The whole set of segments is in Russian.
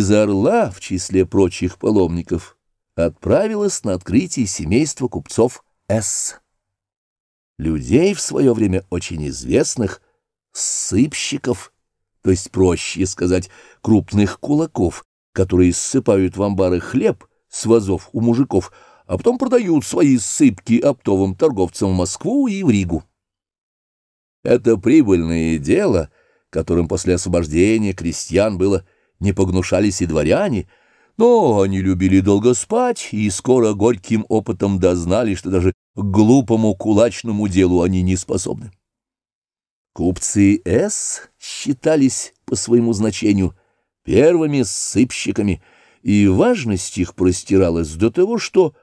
из Орла, в числе прочих паломников, отправилась на открытие семейства купцов С. Людей в свое время очень известных, сыпщиков, то есть, проще сказать, крупных кулаков, которые ссыпают в амбары хлеб с вазов у мужиков, а потом продают свои сыпки оптовым торговцам в Москву и в Ригу. Это прибыльное дело, которым после освобождения крестьян было не погнушались и дворяне, но они любили долго спать и скоро горьким опытом дознали, что даже к глупому кулачному делу они не способны. Купцы С считались по своему значению первыми сыпщиками, и важность их простиралась до того, что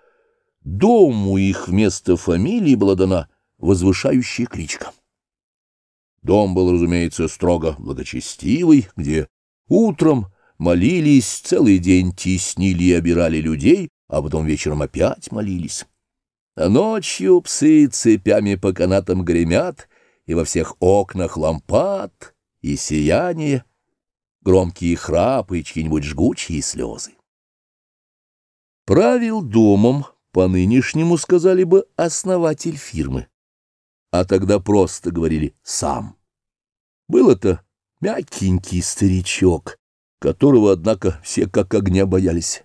дому их вместо фамилии была дана возвышающая кличка. Дом был, разумеется, строго благочестивый, где утром молились, целый день теснили и обирали людей, а потом вечером опять молились. А ночью псы цепями по канатам гремят, и во всех окнах лампад и сияние, громкие храпы и чьи-нибудь жгучие слезы. Правил домом, по-нынешнему сказали бы, основатель фирмы, а тогда просто говорили «сам». Был это мягкенький старичок, которого, однако, все как огня боялись.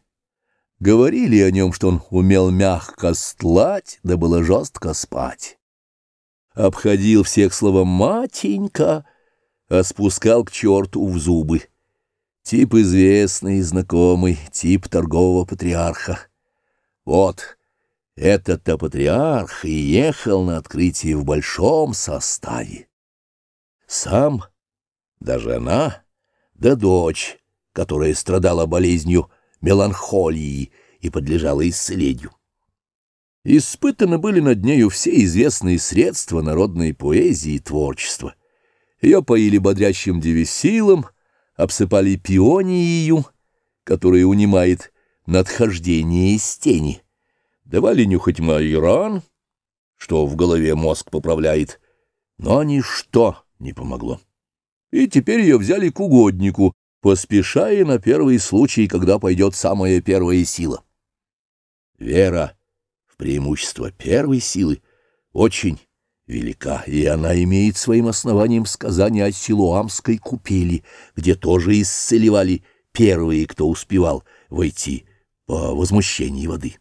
Говорили о нем, что он умел мягко стлать, да было жестко спать. Обходил всех словом «матенька», а спускал к черту в зубы. Тип известный и знакомый, тип торгового патриарха. Вот этот-то патриарх и ехал на открытие в большом составе. Сам, да жена, да дочь, которая страдала болезнью меланхолии и подлежала исцелению. Испытаны были над нею все известные средства народной поэзии и творчества. Ее поили бодрящим девесилом, обсыпали пионией, которая унимает надхождение из тени, давали нюхать майран, что в голове мозг поправляет, но ничто не помогло. И теперь ее взяли к угоднику, поспешая на первый случай, когда пойдет самая первая сила. Вера в преимущество первой силы очень велика, и она имеет своим основанием сказание о Силуамской купели, где тоже исцеливали первые, кто успевал войти по возмущении воды.